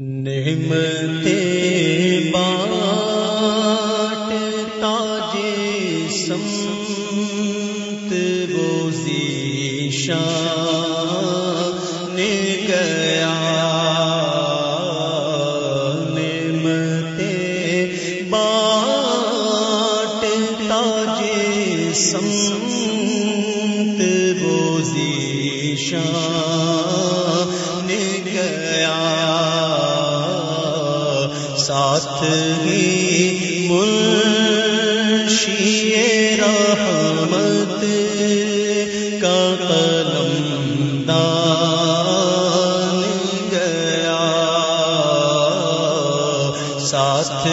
نعمت بات تاج سمت بوزی شان گیا نعمت تاج سمت بوزی شان ساتھ ہی منشی رحمت کا قلم دان گیا۔ ساتھ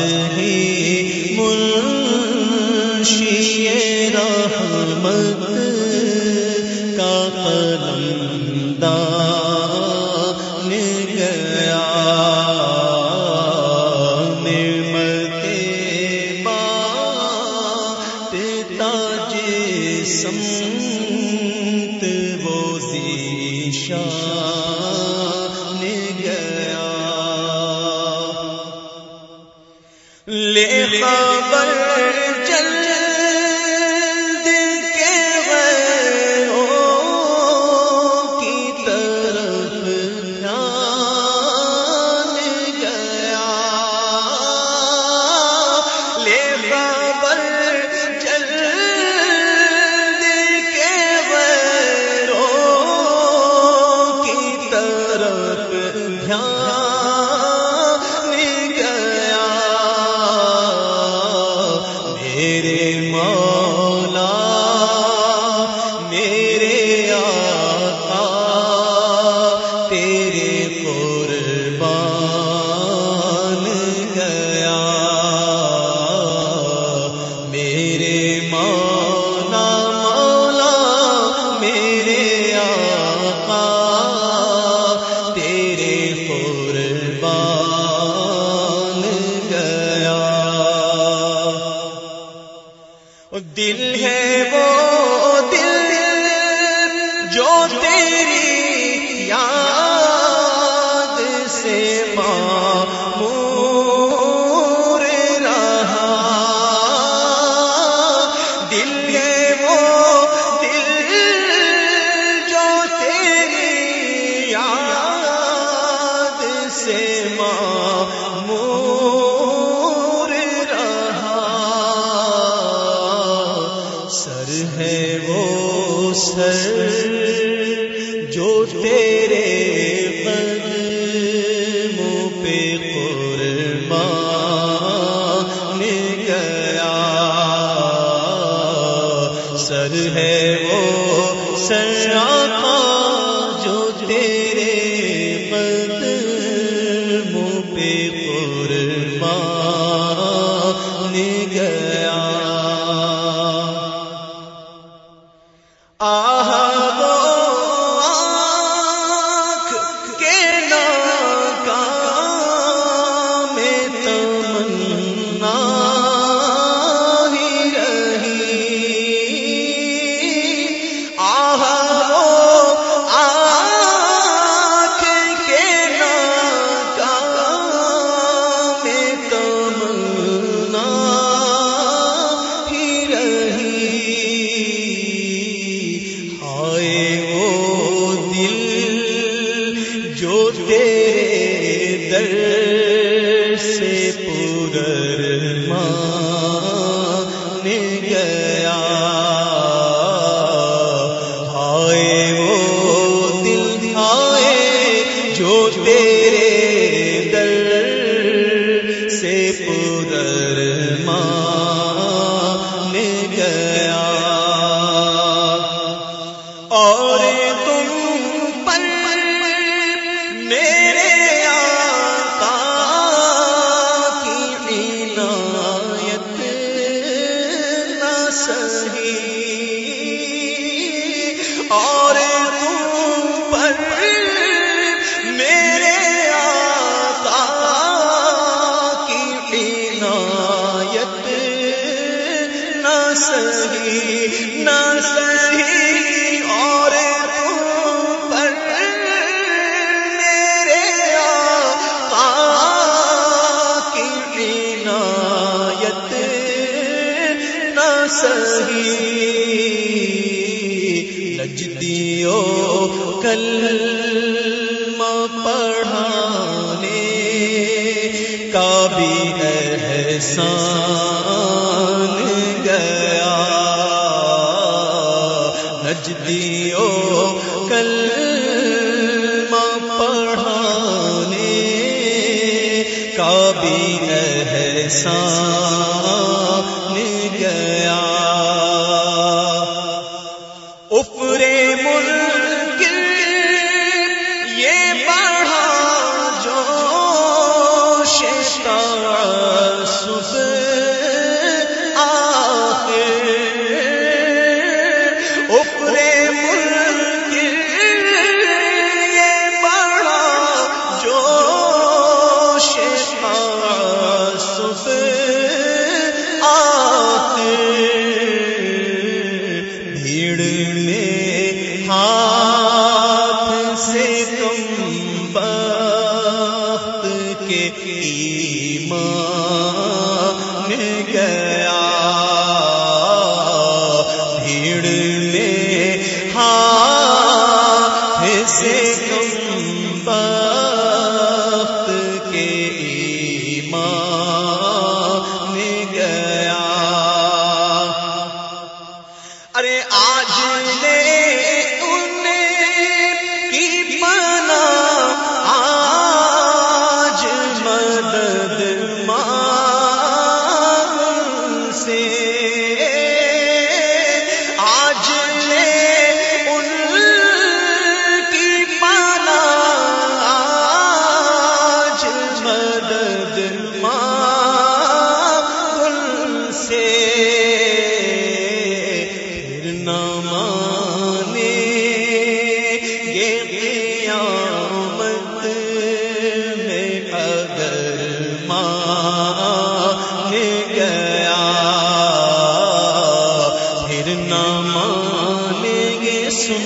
دل ہے وہ آہا گر سہی نجدیو کل پڑھانے کا بھی احسان گیا۔ نجدیو کلمہ پڑھانے کا بھی احسان ہاں ہے سے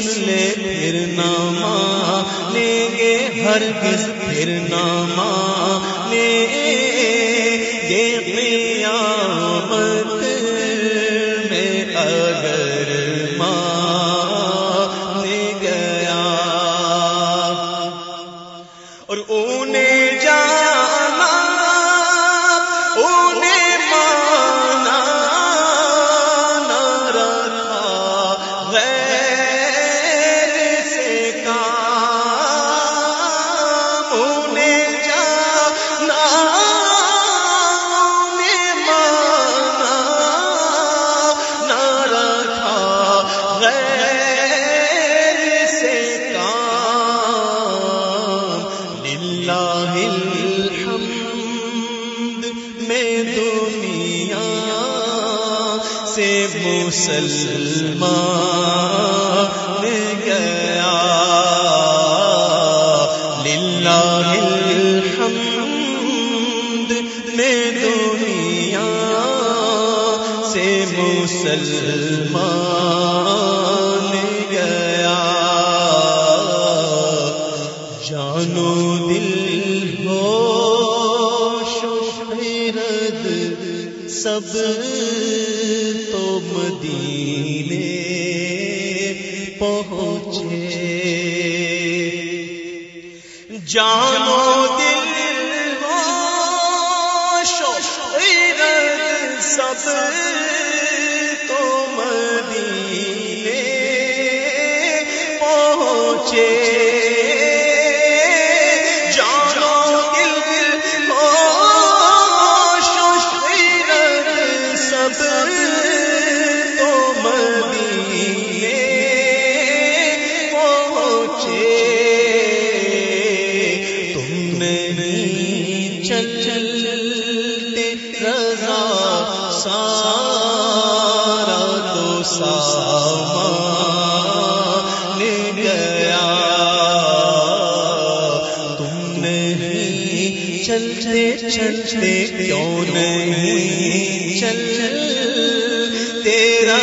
سن لے پھر نامہ لیں گے ہر گز پھر نام لیں مسلمان گیا۔ للہ الحمد میں دنیا سے مسلمان سب تو مدینے پہنچے۔ جانو دل سب چلتے کیوں نہیں چل تیرا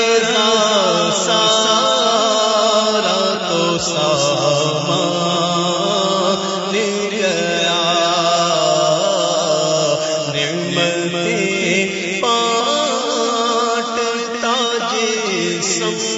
سارا تو ساما گیا۔ نعمت پاٹ تاج سم